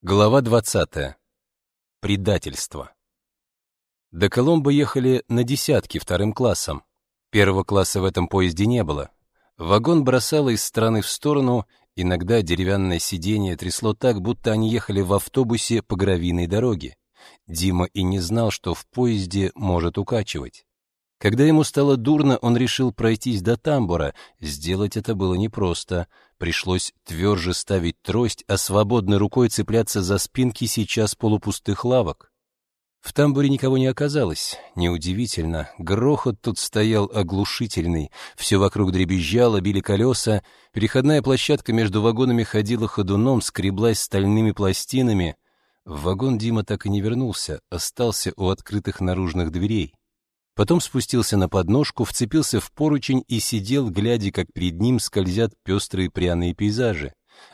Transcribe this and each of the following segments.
Глава 20. Предательство. До Коломбо ехали на десятки вторым классом. Первого класса в этом поезде не было. Вагон бросало из стороны в сторону, иногда деревянное сиденье трясло так, будто они ехали в автобусе по гравийной дороге. Дима и не знал, что в поезде может укачивать. Когда ему стало дурно, он решил пройтись до тамбура. Сделать это было непросто. Пришлось тверже ставить трость, а свободной рукой цепляться за спинки сейчас полупустых лавок. В тамбуре никого не оказалось. Неудивительно. Грохот тут стоял оглушительный. Все вокруг дребезжало, били колеса. Переходная площадка между вагонами ходила ходуном, скреблась стальными пластинами. В вагон Дима так и не вернулся, остался у открытых наружных дверей. Потом спустился на подножку, вцепился в поручень и сидел, глядя, как перед ним скользят пестрые пряные пейзажи.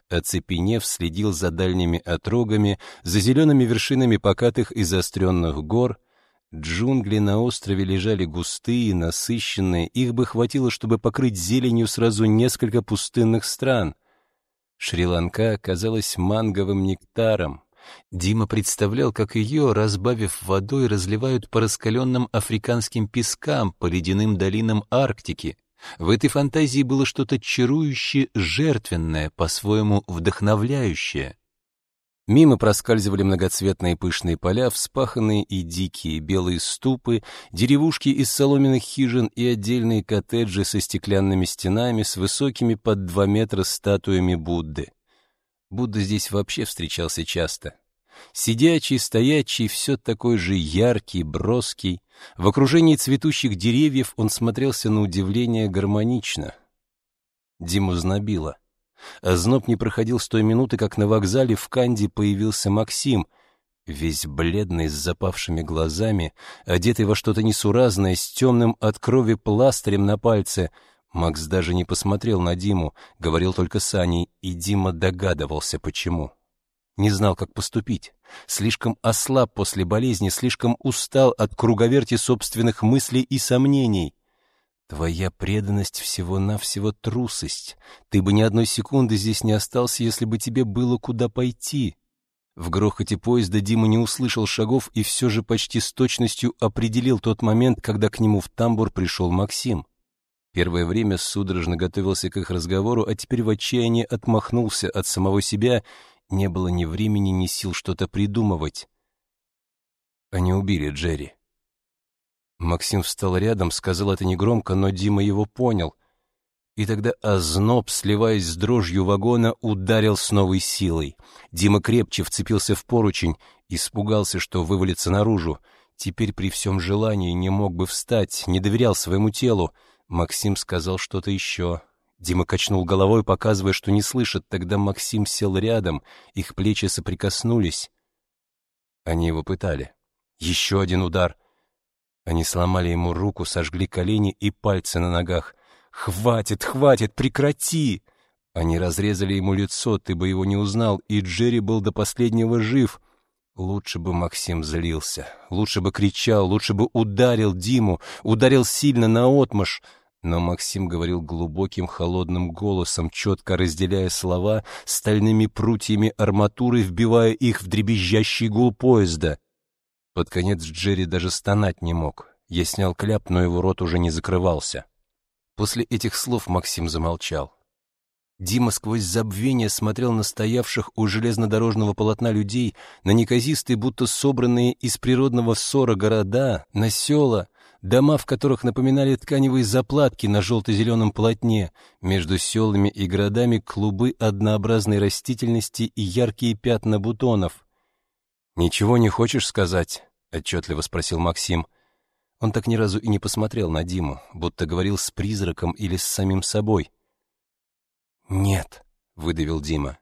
Оцепенев, следил за дальними отрогами, за зелеными вершинами покатых и заостренных гор. Джунгли на острове лежали густые, насыщенные, их бы хватило, чтобы покрыть зеленью сразу несколько пустынных стран. Шри-Ланка казалась манговым нектаром, Дима представлял, как ее, разбавив водой, разливают по раскаленным африканским пескам, по ледяным долинам Арктики. В этой фантазии было что-то чарующее, жертвенное, по-своему вдохновляющее. Мимо проскальзывали многоцветные пышные поля, вспаханные и дикие, белые ступы, деревушки из соломенных хижин и отдельные коттеджи со стеклянными стенами с высокими под два метра статуями Будды. Будда здесь вообще встречался часто. Сидячий, стоячий, все такой же яркий, броский. В окружении цветущих деревьев он смотрелся на удивление гармонично. Диму знобило. Зноб не проходил с той минуты, как на вокзале в Канде появился Максим, весь бледный, с запавшими глазами, одетый во что-то несуразное, с темным от крови пластырем на пальце — Макс даже не посмотрел на Диму, говорил только с Аней, и Дима догадывался, почему. Не знал, как поступить. Слишком ослаб после болезни, слишком устал от круговерти собственных мыслей и сомнений. Твоя преданность всего-навсего трусость. Ты бы ни одной секунды здесь не остался, если бы тебе было куда пойти. В грохоте поезда Дима не услышал шагов и все же почти с точностью определил тот момент, когда к нему в тамбур пришел Максим. Первое время судорожно готовился к их разговору, а теперь в отчаянии отмахнулся от самого себя. Не было ни времени, ни сил что-то придумывать. Они убили Джерри. Максим встал рядом, сказал это негромко, но Дима его понял. И тогда озноб, сливаясь с дрожью вагона, ударил с новой силой. Дима крепче вцепился в поручень, испугался, что вывалится наружу. Теперь при всем желании не мог бы встать, не доверял своему телу. Максим сказал что-то еще. Дима качнул головой, показывая, что не слышит. Тогда Максим сел рядом, их плечи соприкоснулись. Они его пытали. Еще один удар. Они сломали ему руку, сожгли колени и пальцы на ногах. «Хватит, хватит, прекрати!» Они разрезали ему лицо, ты бы его не узнал, и Джерри был до последнего жив. Лучше бы Максим злился, лучше бы кричал, лучше бы ударил Диму, ударил сильно наотмашь. Но Максим говорил глубоким холодным голосом, четко разделяя слова, стальными прутьями арматуры, вбивая их в дребезжащий гул поезда. Под конец Джерри даже стонать не мог. Я снял кляп, но его рот уже не закрывался. После этих слов Максим замолчал. Дима сквозь забвение смотрел на стоявших у железнодорожного полотна людей, на неказистые, будто собранные из природного ссора города, на села, дома, в которых напоминали тканевые заплатки на желто-зеленом полотне, между селами и городами клубы однообразной растительности и яркие пятна бутонов. «Ничего не хочешь сказать?» — отчетливо спросил Максим. Он так ни разу и не посмотрел на Диму, будто говорил с призраком или с самим собой. «Нет», — выдавил Дима.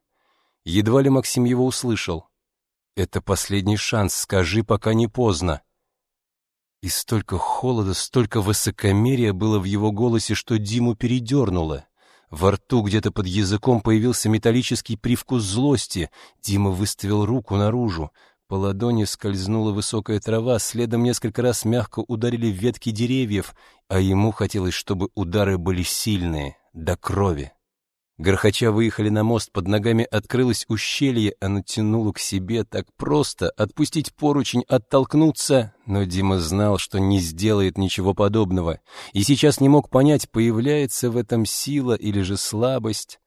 Едва ли Максим его услышал. «Это последний шанс, скажи, пока не поздно». И столько холода, столько высокомерия было в его голосе, что Диму передернуло. Во рту где-то под языком появился металлический привкус злости. Дима выставил руку наружу. По ладони скользнула высокая трава, следом несколько раз мягко ударили ветки деревьев, а ему хотелось, чтобы удары были сильные, до крови. Горхача выехали на мост, под ногами открылось ущелье, оно тянуло к себе так просто, отпустить поручень, оттолкнуться, но Дима знал, что не сделает ничего подобного, и сейчас не мог понять, появляется в этом сила или же слабость.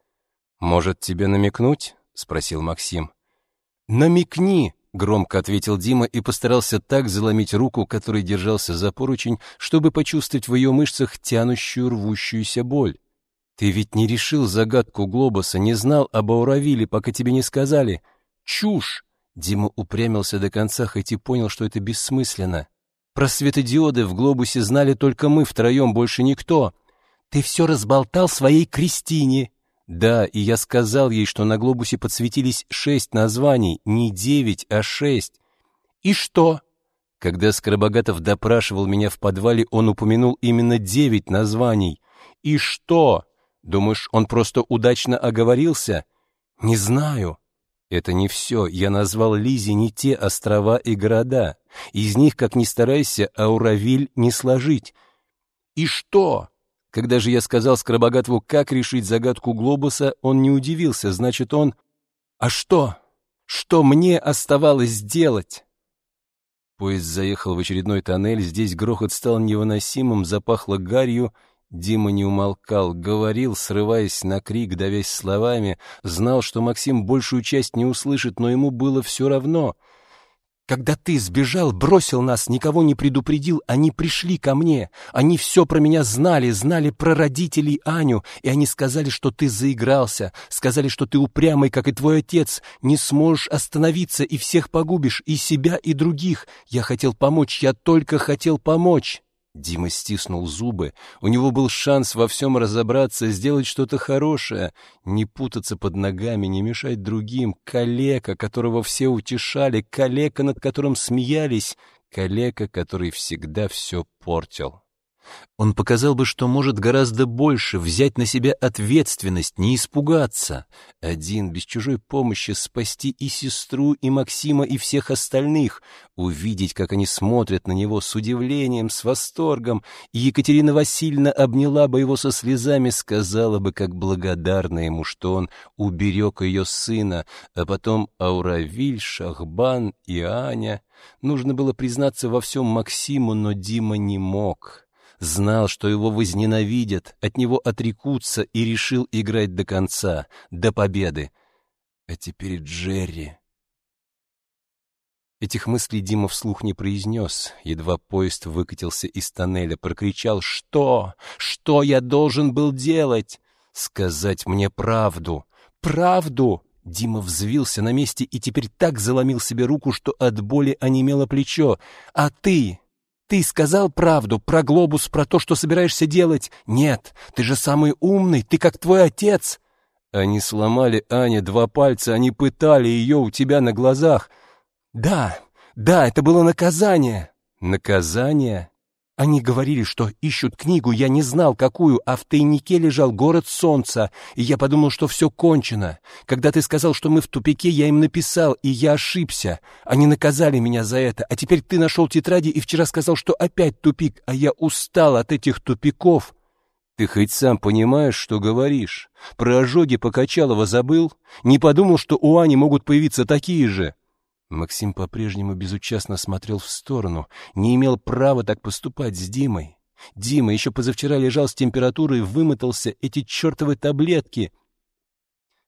«Может, тебе намекнуть?» — спросил Максим. «Намекни!» — громко ответил Дима и постарался так заломить руку, которой держался за поручень, чтобы почувствовать в ее мышцах тянущую рвущуюся боль. «Ты ведь не решил загадку глобуса, не знал об Ауравиле, пока тебе не сказали. Чушь!» Дима упрямился до конца, хоть и понял, что это бессмысленно. «Про светодиоды в глобусе знали только мы втроем, больше никто. Ты все разболтал своей Кристине!» «Да, и я сказал ей, что на глобусе подсветились шесть названий, не девять, а шесть. И что?» Когда Скоробогатов допрашивал меня в подвале, он упомянул именно девять названий. «И что?» Думаешь, он просто удачно оговорился? Не знаю. Это не все. Я назвал Лизе не те острова и города. Из них, как ни старайся, Ауравиль не сложить. И что? Когда же я сказал Скоробогатову, как решить загадку глобуса, он не удивился. Значит, он... А что? Что мне оставалось делать? Поезд заехал в очередной тоннель, здесь грохот стал невыносимым, запахло гарью, Дима не умолкал, говорил, срываясь на крик, давясь словами, знал, что Максим большую часть не услышит, но ему было все равно. «Когда ты сбежал, бросил нас, никого не предупредил, они пришли ко мне. Они все про меня знали, знали про родителей Аню, и они сказали, что ты заигрался, сказали, что ты упрямый, как и твой отец, не сможешь остановиться и всех погубишь, и себя, и других. Я хотел помочь, я только хотел помочь». Дима стиснул зубы. У него был шанс во всем разобраться, сделать что-то хорошее, не путаться под ногами, не мешать другим. Калека, которого все утешали, калека, над которым смеялись, калека, который всегда все портил. Он показал бы, что может гораздо больше, взять на себя ответственность, не испугаться. Один, без чужой помощи, спасти и сестру, и Максима, и всех остальных, увидеть, как они смотрят на него с удивлением, с восторгом, и Екатерина Васильевна обняла бы его со слезами, сказала бы, как благодарна ему, что он уберег ее сына, а потом Ауравиль, Шахбан и Аня. Нужно было признаться во всем Максиму, но Дима не мог знал, что его возненавидят, от него отрекутся и решил играть до конца, до победы. А теперь Джерри. Этих мыслей Дима вслух не произнес. Едва поезд выкатился из тоннеля, прокричал «Что? Что я должен был делать?» «Сказать мне правду! Правду!» Дима взвился на месте и теперь так заломил себе руку, что от боли онемело плечо. «А ты? Ты сказал правду про глобус, про то, что собираешься делать? Нет, ты же самый умный, ты как твой отец. Они сломали Ане два пальца, они пытали ее у тебя на глазах. Да, да, это было наказание. Наказание? Они говорили, что ищут книгу, я не знал, какую, а в тайнике лежал город солнца, и я подумал, что все кончено. Когда ты сказал, что мы в тупике, я им написал, и я ошибся. Они наказали меня за это, а теперь ты нашел тетради и вчера сказал, что опять тупик, а я устал от этих тупиков. Ты хоть сам понимаешь, что говоришь? Про ожоги Покачалова забыл? Не подумал, что у Ани могут появиться такие же?» Максим по-прежнему безучастно смотрел в сторону, не имел права так поступать с Димой. Дима еще позавчера лежал с температурой, вымотался эти чертовы таблетки.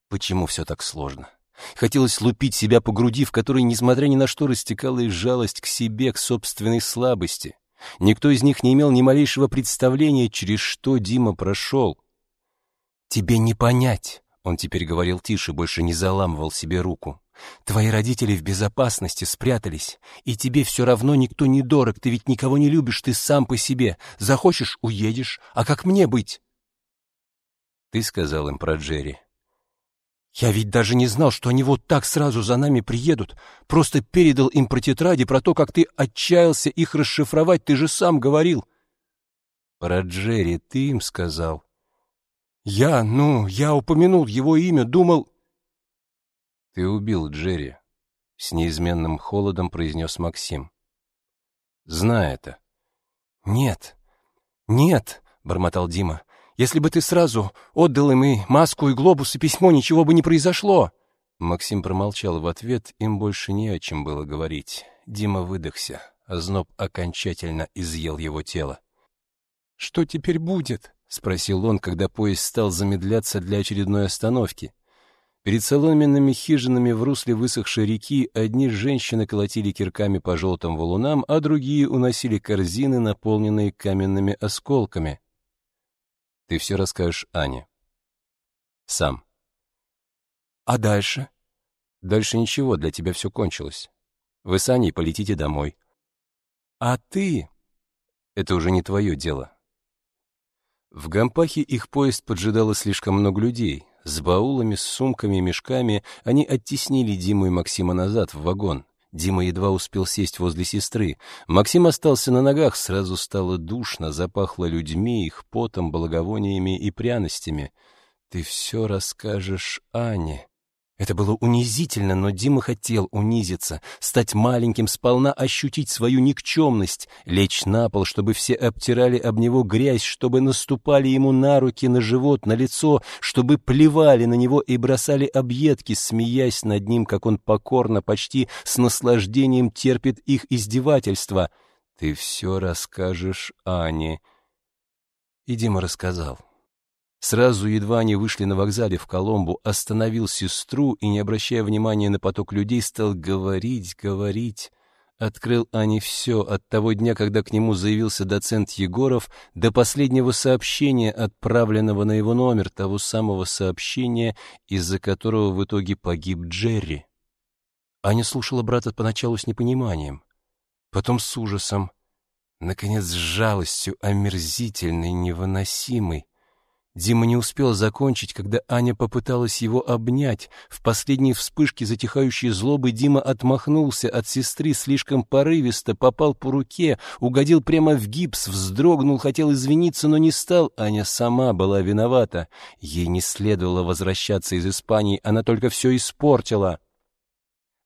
Почему все так сложно? Хотелось лупить себя по груди, в которой, несмотря ни на что, растекалась жалость к себе, к собственной слабости. Никто из них не имел ни малейшего представления, через что Дима прошел. «Тебе не понять», — он теперь говорил тише, больше не заламывал себе руку. Твои родители в безопасности спрятались, и тебе все равно никто не дорог, ты ведь никого не любишь, ты сам по себе. Захочешь — уедешь, а как мне быть?» Ты сказал им про Джерри. «Я ведь даже не знал, что они вот так сразу за нами приедут. Просто передал им про тетради, про то, как ты отчаялся их расшифровать, ты же сам говорил». «Про Джерри ты им сказал?» «Я, ну, я упомянул его имя, думал...» «Ты убил Джерри», — с неизменным холодом произнес Максим. «Знай это». «Нет, нет», — бормотал Дима. Если бы ты сразу отдал им и маску, и глобус, и письмо, ничего бы не произошло!» Максим промолчал в ответ, им больше не о чем было говорить. Дима выдохся, а зноб окончательно изъел его тело. «Что теперь будет?» — спросил он, когда поезд стал замедляться для очередной остановки. Перед соломенными хижинами в русле высохшей реки одни женщины колотили кирками по желтым валунам, а другие уносили корзины, наполненные каменными осколками. Ты все расскажешь Ане. Сам. А дальше? Дальше ничего, для тебя все кончилось. Вы с Аней полетите домой. А ты? Это уже не твое дело. В Гампахе их поезд поджидало слишком много людей. С баулами, с сумками мешками они оттеснили Диму и Максима назад в вагон. Дима едва успел сесть возле сестры. Максим остался на ногах, сразу стало душно, запахло людьми, их потом, благовониями и пряностями. «Ты все расскажешь Ане», это было унизительно, но Дима хотел унизиться, стать маленьким, сполна ощутить свою никчемность, лечь на пол, чтобы все обтирали об него грязь, чтобы наступали ему на руки, на живот, на лицо, чтобы плевали на него и бросали объедки, смеясь над ним, как он покорно, почти с наслаждением терпит их издевательства. «Ты все расскажешь Ане». И Дима рассказал. Сразу, едва они вышли на вокзале в Коломбу, остановил сестру и, не обращая внимания на поток людей, стал говорить, говорить. Открыл Ане все от того дня, когда к нему заявился доцент Егоров, до последнего сообщения, отправленного на его номер, того самого сообщения, из-за которого в итоге погиб Джерри. Аня слушала брата поначалу с непониманием, потом с ужасом, наконец с жалостью, омерзительной, невыносимой. Дима не успел закончить, когда Аня попыталась его обнять. В последней вспышке затихающей злобы Дима отмахнулся от сестры слишком порывисто, попал по руке, угодил прямо в гипс, вздрогнул, хотел извиниться, но не стал. Аня сама была виновата. Ей не следовало возвращаться из Испании, она только все испортила.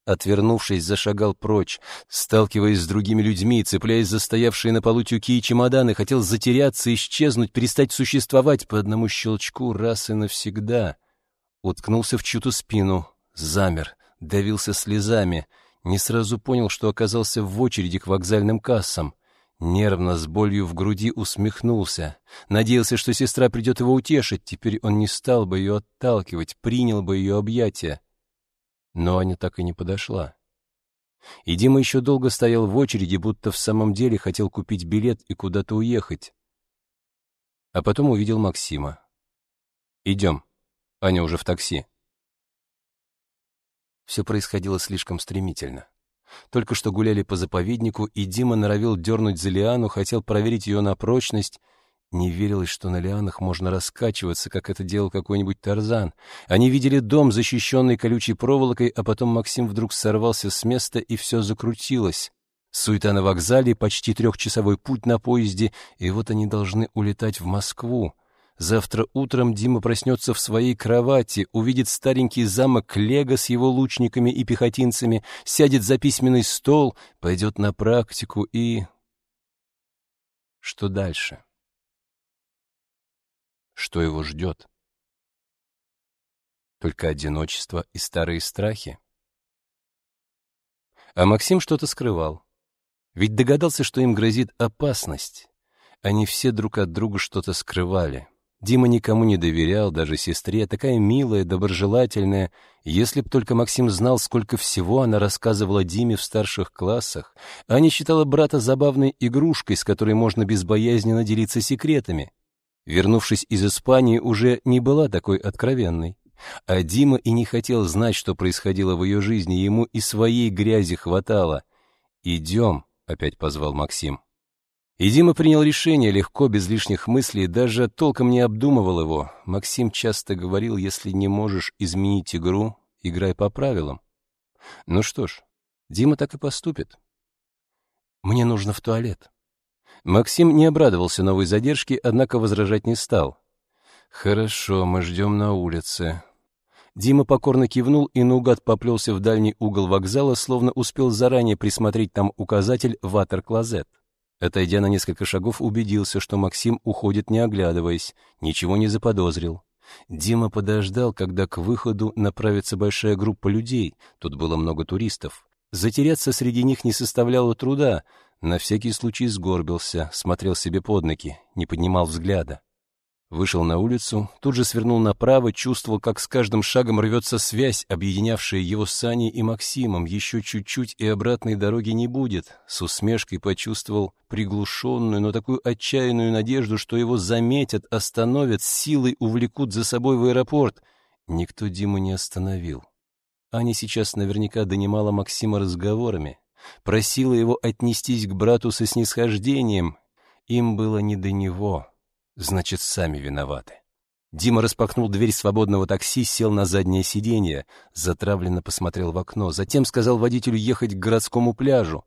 Отвернувшись, зашагал прочь, сталкиваясь с другими людьми, цепляясь за стоявшие на полу тюки и чемоданы, хотел затеряться, исчезнуть, перестать существовать по одному щелчку раз и навсегда. Уткнулся в чью-то спину, замер, давился слезами, не сразу понял, что оказался в очереди к вокзальным кассам. Нервно, с болью в груди усмехнулся. Надеялся, что сестра придет его утешить, теперь он не стал бы ее отталкивать, принял бы ее объятия. Но Аня так и не подошла. И Дима еще долго стоял в очереди, будто в самом деле хотел купить билет и куда-то уехать. А потом увидел Максима. «Идем». Аня уже в такси. Все происходило слишком стремительно. Только что гуляли по заповеднику, и Дима норовил дернуть за лиану, хотел проверить ее на прочность, не верилось, что на лианах можно раскачиваться, как это делал какой-нибудь Тарзан. Они видели дом, защищенный колючей проволокой, а потом Максим вдруг сорвался с места, и все закрутилось. Суета на вокзале, почти трехчасовой путь на поезде, и вот они должны улетать в Москву. Завтра утром Дима проснется в своей кровати, увидит старенький замок Лего с его лучниками и пехотинцами, сядет за письменный стол, пойдет на практику и... Что дальше? Что его ждет. Только одиночество и старые страхи. А Максим что-то скрывал. Ведь догадался, что им грозит опасность. Они все друг от друга что-то скрывали. Дима никому не доверял, даже сестре, такая милая, доброжелательная. Если б только Максим знал, сколько всего она рассказывала Диме в старших классах. Аня считала брата забавной игрушкой, с которой можно безбоязненно делиться секретами вернувшись из Испании, уже не была такой откровенной. А Дима и не хотел знать, что происходило в ее жизни, ему и своей грязи хватало. «Идем», — опять позвал Максим. И Дима принял решение легко, без лишних мыслей, даже толком не обдумывал его. Максим часто говорил, если не можешь изменить игру, играй по правилам. Ну что ж, Дима так и поступит. «Мне нужно в туалет», Максим не обрадовался новой задержке, однако возражать не стал. «Хорошо, мы ждем на улице». Дима покорно кивнул и наугад поплелся в дальний угол вокзала, словно успел заранее присмотреть там указатель «Ватер-клозет». Отойдя на несколько шагов, убедился, что Максим уходит, не оглядываясь, ничего не заподозрил. Дима подождал, когда к выходу направится большая группа людей, тут было много туристов. Затеряться среди них не составляло труда, на всякий случай сгорбился, смотрел себе под ноги, не поднимал взгляда. Вышел на улицу, тут же свернул направо, чувствовал, как с каждым шагом рвется связь, объединявшая его с Аней и Максимом. Еще чуть-чуть, и обратной дороги не будет. С усмешкой почувствовал приглушенную, но такую отчаянную надежду, что его заметят, остановят, силой увлекут за собой в аэропорт. Никто Диму не остановил. Аня сейчас наверняка донимала Максима разговорами, просила его отнестись к брату со снисхождением. Им было не до него. Значит, сами виноваты. Дима распахнул дверь свободного такси, сел на заднее сиденье, затравленно посмотрел в окно, затем сказал водителю ехать к городскому пляжу.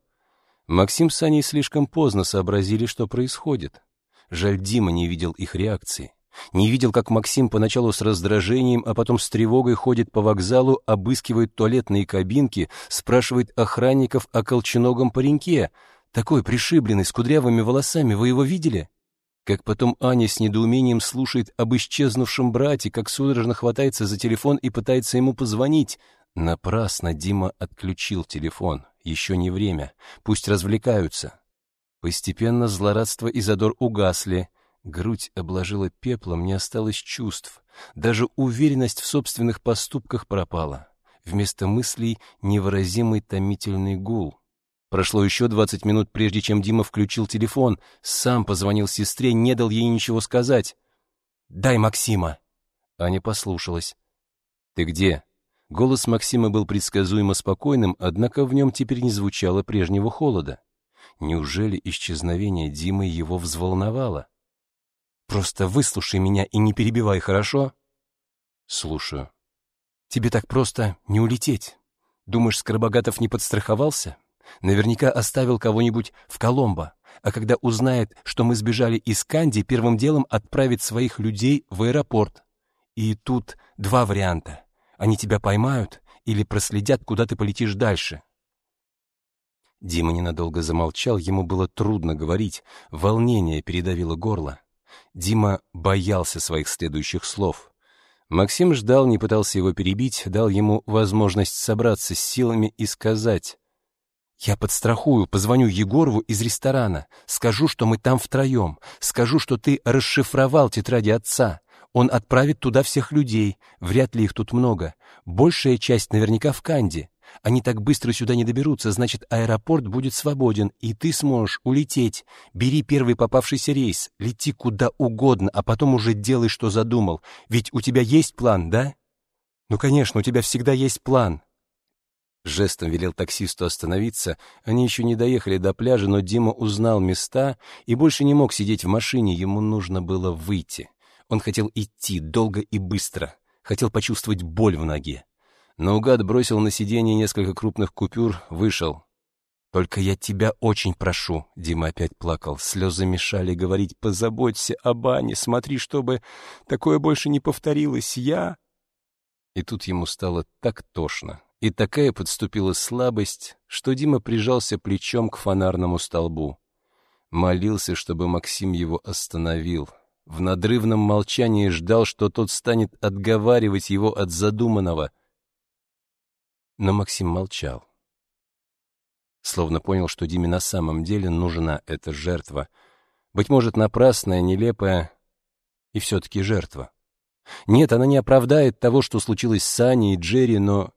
Максим с Аней слишком поздно сообразили, что происходит. Жаль, Дима не видел их реакции. Не видел, как Максим поначалу с раздражением, а потом с тревогой ходит по вокзалу, обыскивает туалетные кабинки, спрашивает охранников о колченогом пареньке. Такой пришибленный, с кудрявыми волосами, вы его видели? Как потом Аня с недоумением слушает об исчезнувшем брате, как судорожно хватается за телефон и пытается ему позвонить. Напрасно Дима отключил телефон. Еще не время. Пусть развлекаются. Постепенно злорадство и задор угасли. Грудь обложила пеплом, не осталось чувств. Даже уверенность в собственных поступках пропала. Вместо мыслей невыразимый томительный гул. Прошло еще двадцать минут, прежде чем Дима включил телефон. Сам позвонил сестре, не дал ей ничего сказать. «Дай Максима!» Аня послушалась. «Ты где?» Голос Максима был предсказуемо спокойным, однако в нем теперь не звучало прежнего холода. Неужели исчезновение Димы его взволновало? «Просто выслушай меня и не перебивай, хорошо?» «Слушаю». «Тебе так просто не улететь. Думаешь, Скоробогатов не подстраховался?» Наверняка оставил кого-нибудь в Коломбо, а когда узнает, что мы сбежали из Канди, первым делом отправит своих людей в аэропорт. И тут два варианта. Они тебя поймают или проследят, куда ты полетишь дальше. Дима ненадолго замолчал, ему было трудно говорить, волнение передавило горло. Дима боялся своих следующих слов. Максим ждал, не пытался его перебить, дал ему возможность собраться с силами и сказать «Я подстрахую, позвоню Егорову из ресторана, скажу, что мы там втроем, скажу, что ты расшифровал тетради отца. Он отправит туда всех людей, вряд ли их тут много. Большая часть наверняка в Канде. Они так быстро сюда не доберутся, значит, аэропорт будет свободен, и ты сможешь улететь. Бери первый попавшийся рейс, лети куда угодно, а потом уже делай, что задумал. Ведь у тебя есть план, да? Ну, конечно, у тебя всегда есть план. Жестом велел таксисту остановиться. Они еще не доехали до пляжа, но Дима узнал места и больше не мог сидеть в машине, ему нужно было выйти. Он хотел идти долго и быстро, хотел почувствовать боль в ноге. Наугад бросил на сиденье несколько крупных купюр, вышел. «Только я тебя очень прошу», — Дима опять плакал. Слезы мешали говорить «позаботься о бане, смотри, чтобы такое больше не повторилось, я...» И тут ему стало так тошно, и такая подступила слабость, что Дима прижался плечом к фонарному столбу. Молился, чтобы Максим его остановил. В надрывном молчании ждал, что тот станет отговаривать его от задуманного. Но Максим молчал. Словно понял, что Диме на самом деле нужна эта жертва. Быть может, напрасная, нелепая, и все-таки жертва. Нет, она не оправдает того, что случилось с Аней и Джерри, но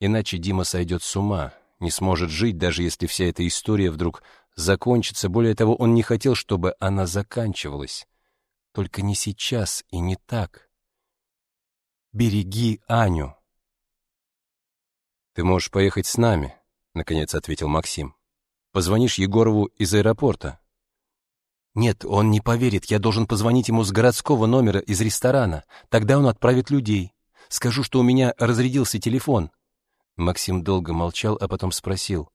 Иначе Дима сойдет с ума, не сможет жить, даже если вся эта история вдруг закончится. Более того, он не хотел, чтобы она заканчивалась. Только не сейчас и не так. «Береги Аню!» «Ты можешь поехать с нами», — наконец ответил Максим. «Позвонишь Егорову из аэропорта». «Нет, он не поверит. Я должен позвонить ему с городского номера из ресторана. Тогда он отправит людей. Скажу, что у меня разрядился телефон. Максим долго молчал, а потом спросил,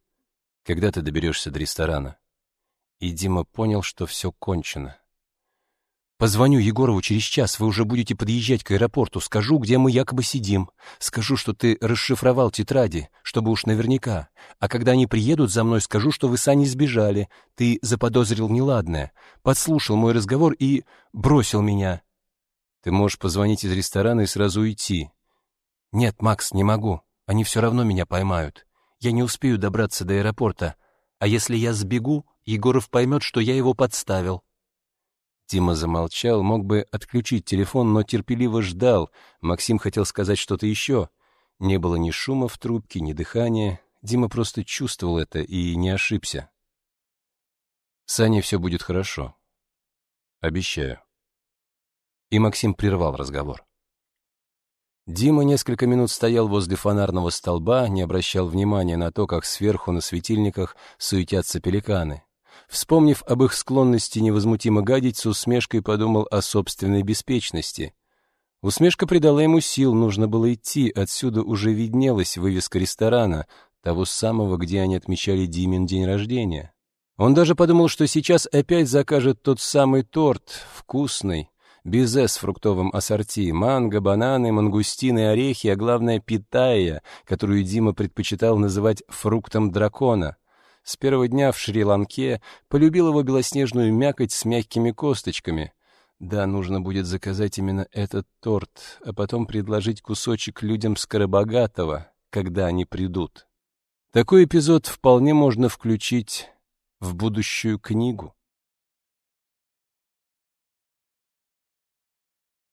«Когда ты доберешься до ресторана?» И Дима понял, что все кончено. Позвоню Егорову через час, вы уже будете подъезжать к аэропорту. Скажу, где мы якобы сидим. Скажу, что ты расшифровал тетради, чтобы уж наверняка. А когда они приедут за мной, скажу, что вы с Аней сбежали. Ты заподозрил неладное, подслушал мой разговор и бросил меня. Ты можешь позвонить из ресторана и сразу уйти. Нет, Макс, не могу. Они все равно меня поймают. Я не успею добраться до аэропорта. А если я сбегу, Егоров поймет, что я его подставил. Дима замолчал, мог бы отключить телефон, но терпеливо ждал. Максим хотел сказать что-то еще. Не было ни шума в трубке, ни дыхания. Дима просто чувствовал это и не ошибся. С Аней все будет хорошо. Обещаю. И Максим прервал разговор. Дима несколько минут стоял возле фонарного столба, не обращал внимания на то, как сверху на светильниках суетятся пеликаны. Вспомнив об их склонности невозмутимо гадить, с усмешкой подумал о собственной беспечности. Усмешка придала ему сил, нужно было идти, отсюда уже виднелась вывеска ресторана, того самого, где они отмечали Димин день рождения. Он даже подумал, что сейчас опять закажет тот самый торт, вкусный, безе с фруктовым ассорти, манго, бананы, мангустины, орехи, а главное питая, которую Дима предпочитал называть фруктом дракона — с первого дня в Шри-Ланке полюбил его белоснежную мякоть с мягкими косточками. Да, нужно будет заказать именно этот торт, а потом предложить кусочек людям Скоробогатого, когда они придут. Такой эпизод вполне можно включить в будущую книгу.